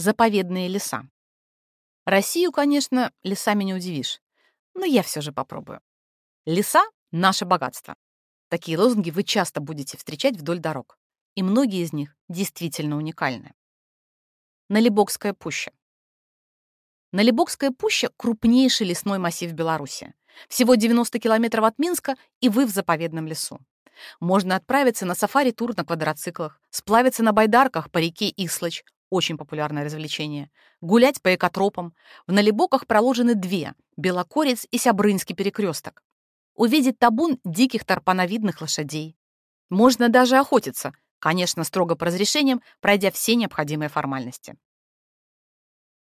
Заповедные леса. Россию, конечно, лесами не удивишь, но я все же попробую. Леса — наше богатство. Такие лозунги вы часто будете встречать вдоль дорог, и многие из них действительно уникальны. Налибокская пуща. Налибокская пуща — крупнейший лесной массив Беларуси. Всего 90 километров от Минска, и вы в заповедном лесу. Можно отправиться на сафари-тур на квадроциклах, сплавиться на байдарках по реке Ислач, очень популярное развлечение, гулять по экотропам. В Налибоках проложены две — Белокорец и Сябрынский перекресток. Увидеть табун диких тарпановидных лошадей. Можно даже охотиться, конечно, строго по разрешениям, пройдя все необходимые формальности.